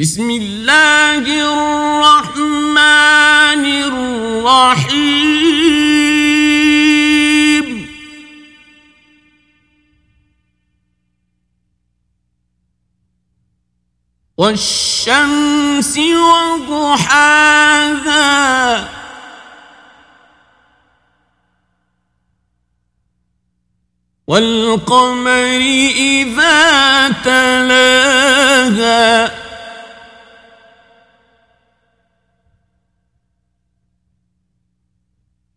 بسم اللہ الرحمن الرحیم والشمس وضحاها والقمر إذا تلاها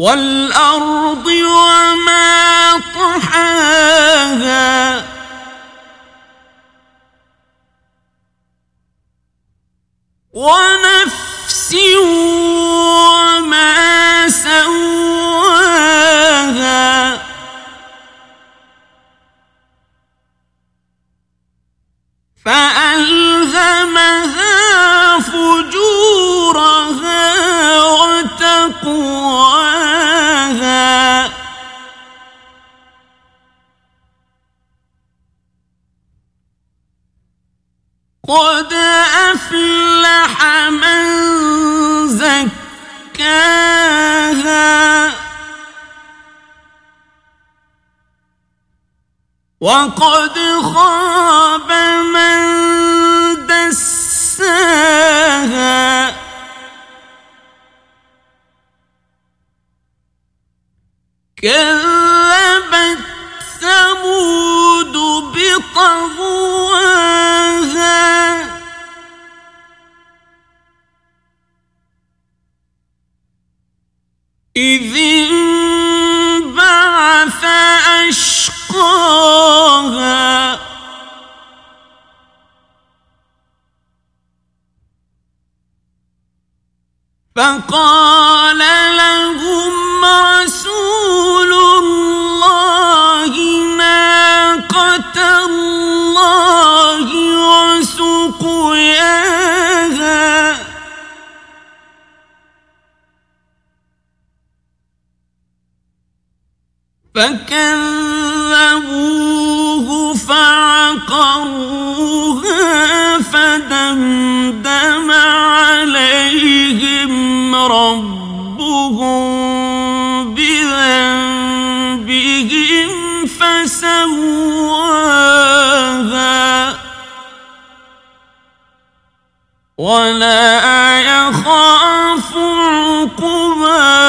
والأرض وما طحاها. ونفس وما سواها. فألهمها قد أفلح من زكاها. وقد خاب من دساها. كذبت ثمود بطغواها. إذ انبعث أشقاها. فقال فكذبوه فعقروها فدمدم عليهم ربهم بذنبهم فسواها ولا يخاف عقوبها